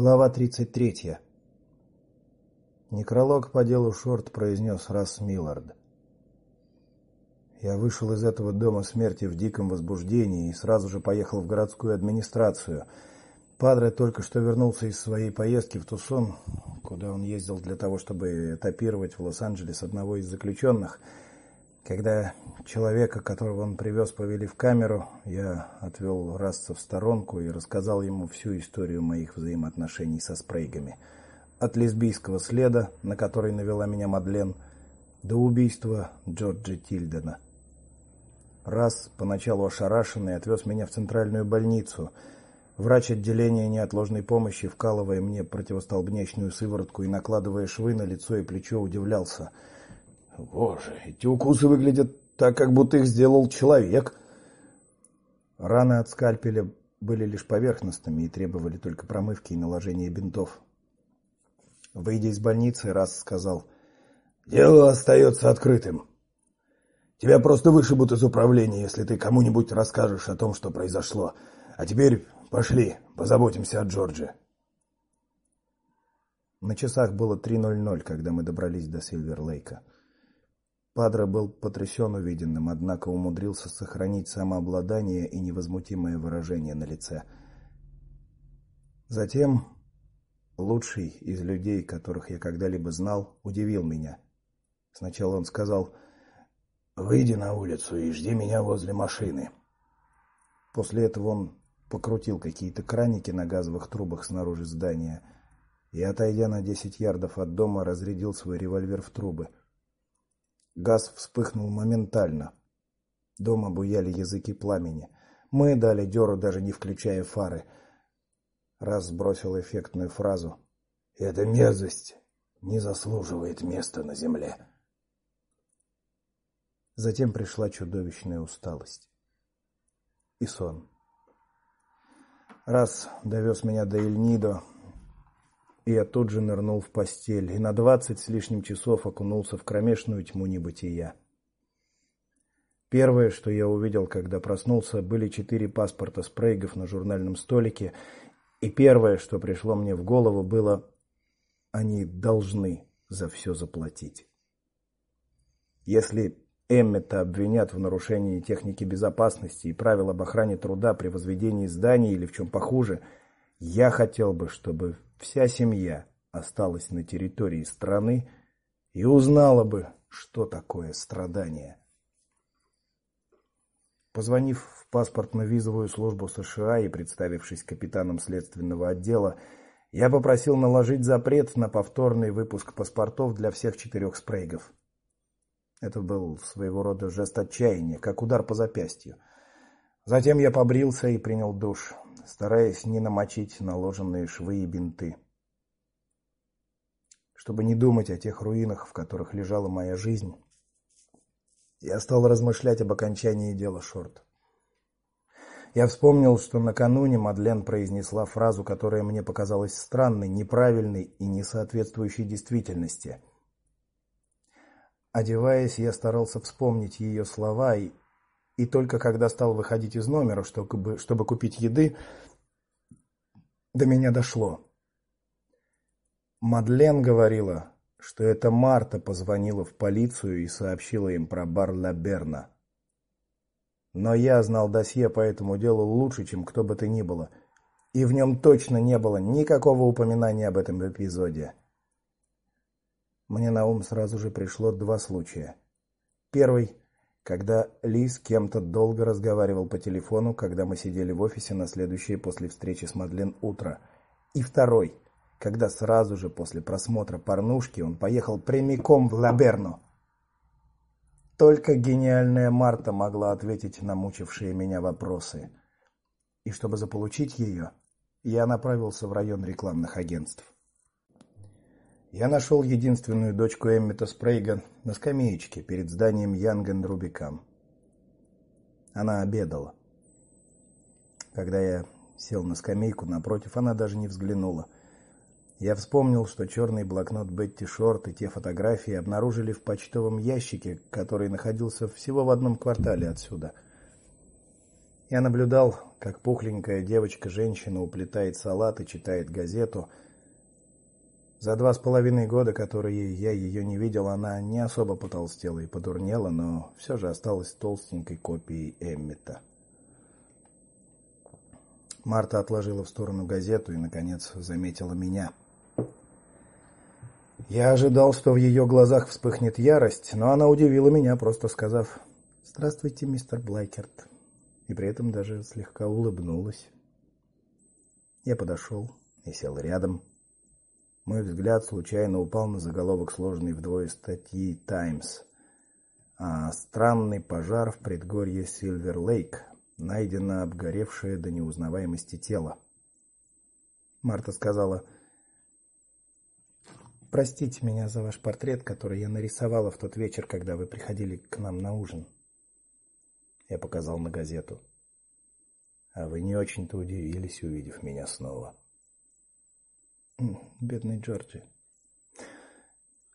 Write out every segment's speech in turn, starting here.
Глава 33. Некролог по делу Шорт произнес раз Миллард. Я вышел из этого дома смерти в диком возбуждении и сразу же поехал в городскую администрацию. Падре только что вернулся из своей поездки в Тусон, куда он ездил для того, чтобы этапировать в Лос-Анджелес одного из заключенных – когда человека, которого он привез, повели в камеру, я отвел Расца в сторонку и рассказал ему всю историю моих взаимоотношений со Спрейгами. От лесбийского следа, на который навела меня Мадлен, до убийства Джорджа Тильдена. Раз поначалу ошарашенный отвез меня в центральную больницу. Врач отделения неотложной помощи, вкалывая мне противостолбнячную сыворотку и накладывая швы на лицо и плечо, удивлялся – Боже, эти укусы выглядят так, как будто их сделал человек. Раны от скальпеля были лишь поверхностными и требовали только промывки и наложения бинтов. Выйдя из больницы, раз сказал: "Дело остается открытым. Тебя просто вышибут из управления, если ты кому-нибудь расскажешь о том, что произошло. А теперь пошли, позаботимся о Джордже". На часах было 3:00, когда мы добрались до Сильвер-Лейка. Падре был потрясен увиденным, однако умудрился сохранить самообладание и невозмутимое выражение на лице. Затем лучший из людей, которых я когда-либо знал, удивил меня. Сначала он сказал: "Выйди на улицу и жди меня возле машины". После этого он покрутил какие-то краники на газовых трубах снаружи здания и, отойдя на десять ярдов от дома, разрядил свой револьвер в трубы. Газ вспыхнул моментально. Дома буяли языки пламени. Мы дали дёру, даже не включая фары. Раз сбросил эффектную фразу: "Эта мерзость не заслуживает места на земле". Затем пришла чудовищная усталость и сон. Раз довез меня до Эльнидо, и я тут же нырнул в постель и на двадцать с лишним часов окунулся в кромешную тьму небытия. Первое, что я увидел, когда проснулся, были четыре паспорта Спрейгов на журнальном столике, и первое, что пришло мне в голову, было они должны за все заплатить. Если Эммета обвинят в нарушении техники безопасности и правил об охране труда при возведении зданий или в чем похуже, я хотел бы, чтобы вся семья осталась на территории страны и узнала бы, что такое страдание. Позвонив в паспортно-визовую службу США и представившись капитаном следственного отдела, я попросил наложить запрет на повторный выпуск паспортов для всех четырех спрейгов. Это был своего рода жест отчаяния, как удар по запястью. Затем я побрился и принял душ стараясь не намочить наложенные швы и бинты. Чтобы не думать о тех руинах, в которых лежала моя жизнь, я стал размышлять об окончании дела Шорт. Я вспомнил, что накануне Мадлен произнесла фразу, которая мне показалась странной, неправильной и не соответствующей действительности. Одеваясь, я старался вспомнить ее слова и и только когда стал выходить из номера, чтобы чтобы купить еды, до меня дошло. Мадлен говорила, что это Марта позвонила в полицию и сообщила им про бар Ла Берна. Но я знал досье по этому делу лучше, чем кто бы то ни было, и в нем точно не было никакого упоминания об этом эпизоде. Мне на ум сразу же пришло два случая. Первый когда Ли с кем-то долго разговаривал по телефону, когда мы сидели в офисе на следующее после встречи с Мадлен утро. И второй, когда сразу же после просмотра порнушки он поехал прямиком в Лаберну. Только гениальная Марта могла ответить на мучившие меня вопросы. И чтобы заполучить ее, я направился в район рекламных агентств. Я нашел единственную дочку Эммета Спрейга на скамеечке перед зданием Янген Рубикам. Она обедала. Когда я сел на скамейку напротив, она даже не взглянула. Я вспомнил, что черный блокнот Бетти Шорт и те фотографии обнаружили в почтовом ящике, который находился всего в одном квартале отсюда. Я наблюдал, как пухленькая девочка-женщина уплетает салат и читает газету. За два с половиной года, которые я ее не видел, она не особо потолстела и подурнела, но все же осталась толстенькой копией Эммита. Марта отложила в сторону газету и наконец заметила меня. Я ожидал, что в ее глазах вспыхнет ярость, но она удивила меня, просто сказав: "Здравствуйте, мистер Блайкерт", и при этом даже слегка улыбнулась. Я подошел и сел рядом. Мой взгляд случайно упал на заголовок сложенной вдвое статьи Times. А странный пожар в предгорье Сильвер-Лейк. Найдено обгоревшее до неузнаваемости тело. Марта сказала: Простите меня за ваш портрет, который я нарисовала в тот вечер, когда вы приходили к нам на ужин. Я показал на газету. А вы не очень-то удивились, увидев меня снова. Бедный Джорджи.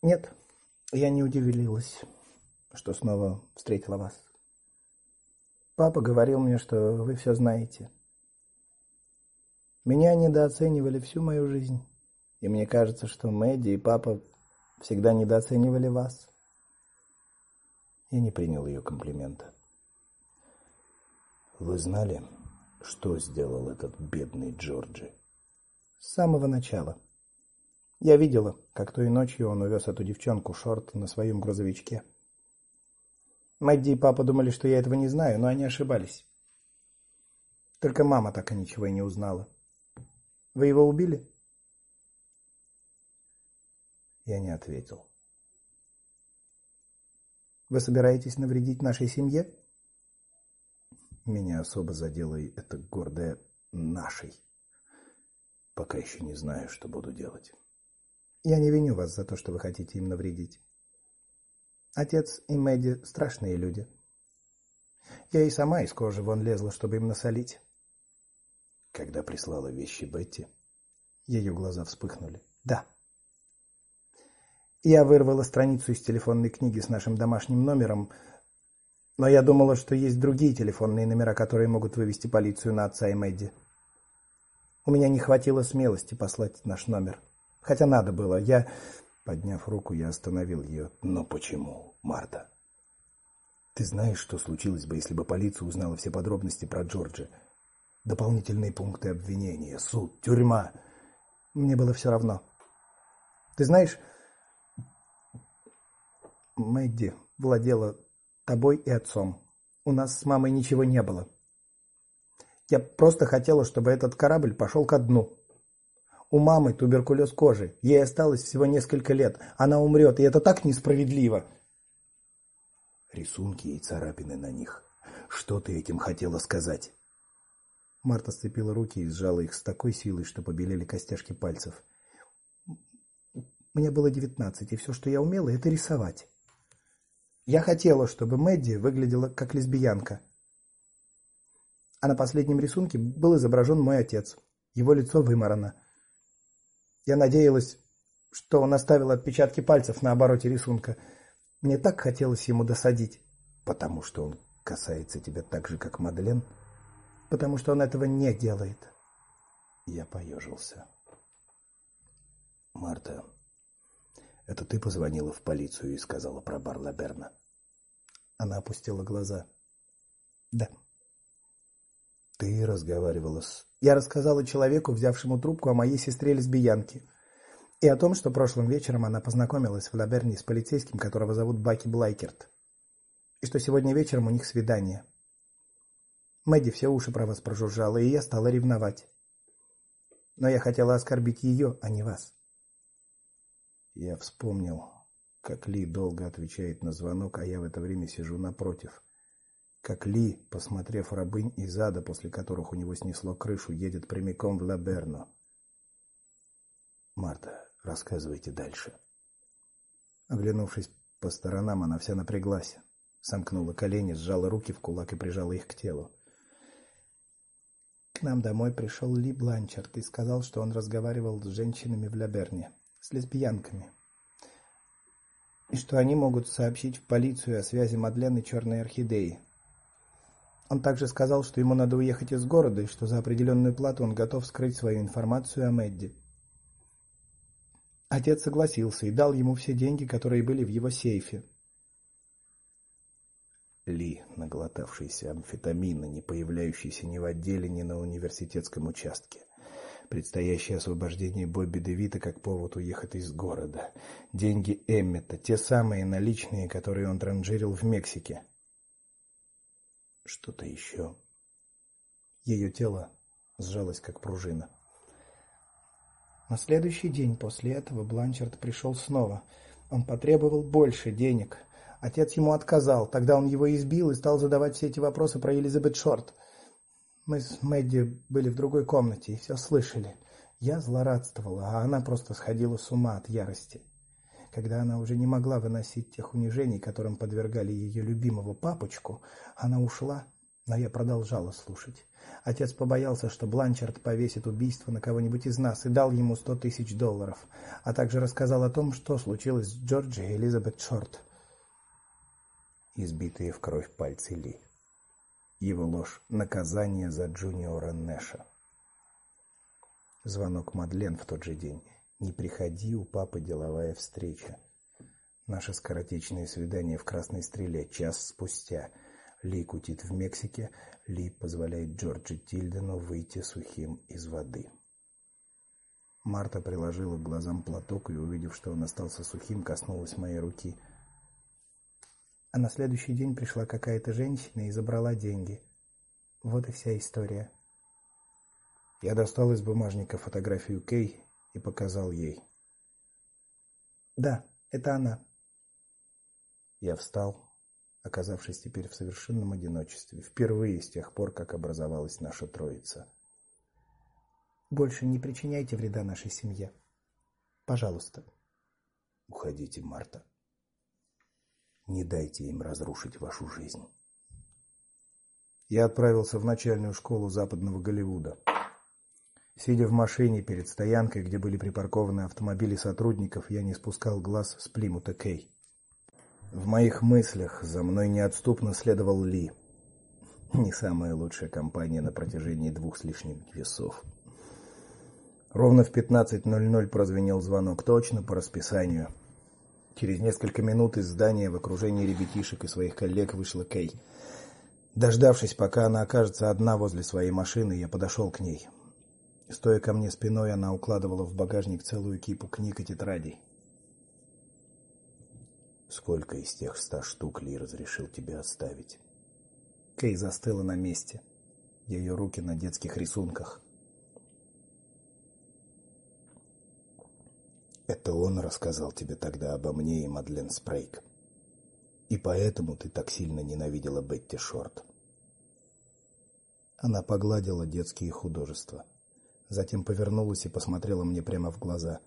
Нет, я не удивилась, что снова встретила вас. Папа говорил мне, что вы все знаете. Меня недооценивали всю мою жизнь. И мне кажется, что Мэдди и папа всегда недооценивали вас. Я не принял ее комплимента. Вы знали, что сделал этот бедный Джорджи? С самого начала. Я видела, как той ночью он увез эту девчонку Шорт на своем грузовичке. Мэдди и папа думали, что я этого не знаю, но они ошибались. Только мама так и ничего и не узнала. Вы его убили? Я не ответил. Вы собираетесь навредить нашей семье? Меня особо задело и это гордое нашей. Пока еще не знаю, что буду делать. Я не виню вас за то, что вы хотите им навредить. Отец и Мэдди страшные люди. Я и сама из кожи вон лезла, чтобы им насолить. Когда прислала вещи Бетти, ее глаза вспыхнули. Да. Я вырвала страницу из телефонной книги с нашим домашним номером, но я думала, что есть другие телефонные номера, которые могут вывести полицию на отца и Мэдди. У меня не хватило смелости послать наш номер, хотя надо было. Я, подняв руку, я остановил ее. Но почему, Марта? Ты знаешь, что случилось бы, если бы полиция узнала все подробности про Джорджа? Дополнительные пункты обвинения, суд, тюрьма. Мне было все равно. Ты знаешь, Мэдди владела тобой и отцом. У нас с мамой ничего не было. Я просто хотела, чтобы этот корабль пошел ко дну. У мамы туберкулез кожи. Ей осталось всего несколько лет. Она умрет, и это так несправедливо. Рисунки и царапины на них. Что ты этим хотела сказать? Марта сцепила руки и сжала их с такой силой, что побелели костяшки пальцев. Мне было девятнадцать, и все, что я умела это рисовать. Я хотела, чтобы Мэдди выглядела как лесбиянка. А на последнем рисунке был изображен мой отец. Его лицо вымарано. Я надеялась, что он оставил отпечатки пальцев на обороте рисунка. Мне так хотелось ему досадить, потому что он касается тебя так же, как Мадлен, потому что он этого не делает. Я поежился. Марта, это ты позвонила в полицию и сказала про Барла Берна? Она опустила глаза. Да. Ты разговаривала с Я рассказала человеку, взявшему трубку о моей сестре-лесбиянке, и о том, что прошлым вечером она познакомилась в Лаберне с полицейским, которого зовут Баки Блайкерт. И что сегодня вечером у них свидание. Мэдди все уши про вас прожужжала, и я стала ревновать. Но я хотела оскорбить ее, а не вас. Я вспомнил, как Ли долго отвечает на звонок, а я в это время сижу напротив. Как Ли, посмотрев рабынь из ада, после которых у него снесло крышу, едет прямиком в Лаберно. Марта, рассказывайте дальше. Оглянувшись по сторонам, она вся напряглась, сомкнула колени, сжала руки в кулак и прижала их к телу. К нам домой пришел Ли Бланчард и сказал, что он разговаривал с женщинами в Лаберне с лесбиянками. И что они могут сообщить в полицию о связи Мадлен и черной орхидеи. Он также сказал, что ему надо уехать из города и что за определенную плату он готов скрыть свою информацию о Мэдди. Отец согласился и дал ему все деньги, которые были в его сейфе. Ли, наглотавшийся амфетамина, не появляющийся ни в отделе, ни на университетском участке. Предстоящее освобождение Бобби Девита как повод уехать из города. Деньги Эммета, те самые наличные, которые он транжирил в Мексике. Что-то еще. Ее тело сжалось как пружина. На следующий день после этого Бланчард пришел снова. Он потребовал больше денег. Отец ему отказал. Тогда он его избил и стал задавать все эти вопросы про Элизабет Шорт. Мы с Мэдди были в другой комнате и все слышали. Я злорадствовала, а она просто сходила с ума от ярости. Когда она уже не могла выносить тех унижений, которым подвергали ее любимого папочку, она ушла, но я продолжала слушать. Отец побоялся, что Бланчард повесит убийство на кого-нибудь из нас и дал ему сто тысяч долларов, а также рассказал о том, что случилось с Джорджи и Элизабет Шорт. Избитые в кровь пальцы Ли. Его ложь наказание за Джуниора Нэша. Звонок Мадлен в тот же день. Не приходи, у папы деловая встреча. Наше скоротечное свидание в Красной Стреле час спустя. Ли кутит в Мексике, Ли позволяет Джорджи Тильдену выйти сухим из воды. Марта приложила к глазам платок и, увидев, что он остался сухим, коснулась моей руки. А на следующий день пришла какая-то женщина и забрала деньги. Вот и вся история. Я достал из бумажника фотографию Кей и показал ей. Да, это она. Я встал, оказавшись теперь в совершенном одиночестве, впервые с тех пор, как образовалась наша троица. Больше не причиняйте вреда нашей семье. Пожалуйста. Уходите, Марта. Не дайте им разрушить вашу жизнь. Я отправился в начальную школу Западного Голливуда. Сидя в машине перед стоянкой, где были припаркованы автомобили сотрудников, я не спускал глаз с Плимута Кей. В моих мыслях за мной неотступно следовал Ли. Не самая лучшая компания на протяжении двух с лишним весов. Ровно в 15:00 прозвенел звонок точно по расписанию. Через несколько минут из здания в окружении ребятишек и своих коллег вышла Кей. Дождавшись, пока она окажется одна возле своей машины, я подошел к ней. Стоя ко мне спиной, она укладывала в багажник целую кипу книг и тетрадей. Сколько из тех ста штук Ли разрешил тебе оставить? Кей застыла на месте. Ее руки на детских рисунках. Это он рассказал тебе тогда обо мне и Мадлен Спрейк. И поэтому ты так сильно ненавидела Бетти Шорт. Она погладила детские художества, затем повернулась и посмотрела мне прямо в глаза.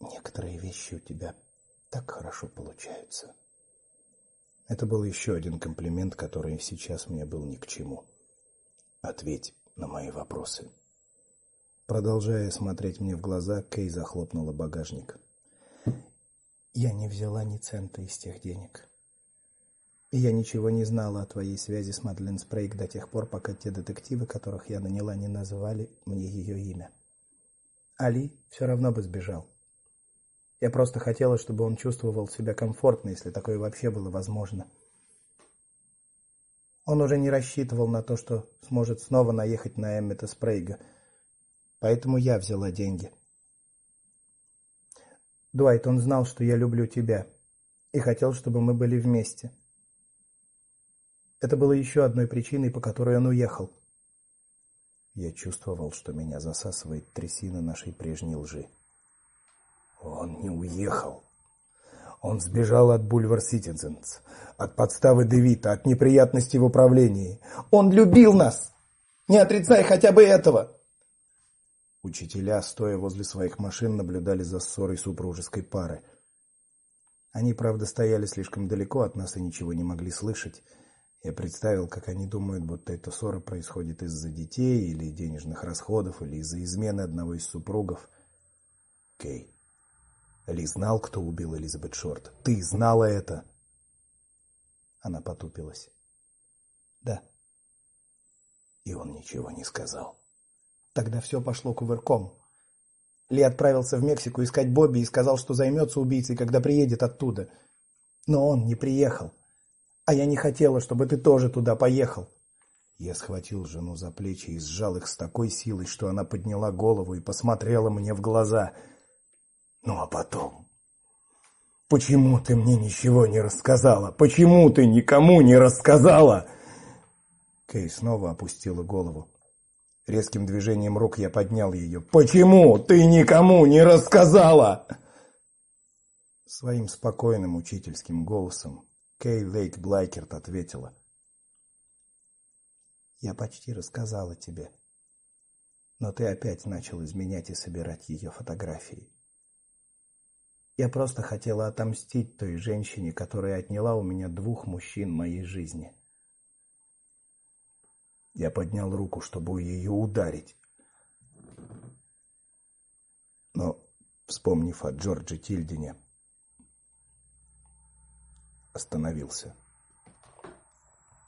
Некоторые вещи у тебя так хорошо получаются. Это был еще один комплимент, который сейчас мне был ни к чему. Ответь на мои вопросы. Продолжая смотреть мне в глаза, Кей захлопнула багажник. Я не взяла ни цента из тех денег. Я ничего не знала о твоей связи с Мадлен Спрейк до тех пор, пока те детективы, которых я наняла, не назвали мне ее имя. Али все равно бы сбежал. Я просто хотела, чтобы он чувствовал себя комфортно, если такое вообще было возможно. Он уже не рассчитывал на то, что сможет снова наехать на Эммета Спрейга – Поэтому я взяла деньги. Дуайт, он знал, что я люблю тебя и хотел, чтобы мы были вместе. Это было еще одной причиной, по которой он уехал. Я чувствовал, что меня засасывает трясина нашей прежней лжи. Он не уехал. Он сбежал от Бульвар Ситизенс, от подставы Девита, от неприятностей в управлении. Он любил нас. Не отрицай хотя бы этого. Учителя, стоя возле своих машин, наблюдали за ссорой супружеской пары. Они, правда, стояли слишком далеко от нас и ничего не могли слышать. Я представил, как они думают, будто эта ссора происходит из-за детей или денежных расходов или из-за измены одного из супругов. Кей. Ли знал, кто убил Элизабет Шорт. Ты знала это? Она потупилась. Да. И он ничего не сказал. Тогда все пошло кувырком. Ли отправился в Мексику искать Бобби и сказал, что займется убийцей, когда приедет оттуда. Но он не приехал. А я не хотела, чтобы ты тоже туда поехал. Я схватил жену за плечи и сжал их с такой силой, что она подняла голову и посмотрела мне в глаза. Ну а потом Почему ты мне ничего не рассказала? Почему ты никому не рассказала? Кей снова опустила голову. Резким движением рук я поднял ее. Почему ты никому не рассказала? Своим спокойным учительским голосом Кей Лейк Блайкерт ответила: Я почти рассказала тебе. Но ты опять начал изменять и собирать ее фотографии. Я просто хотела отомстить той женщине, которая отняла у меня двух мужчин моей жизни. Я поднял руку, чтобы ее ударить. Но, вспомнив о Джордже Тильдине, остановился.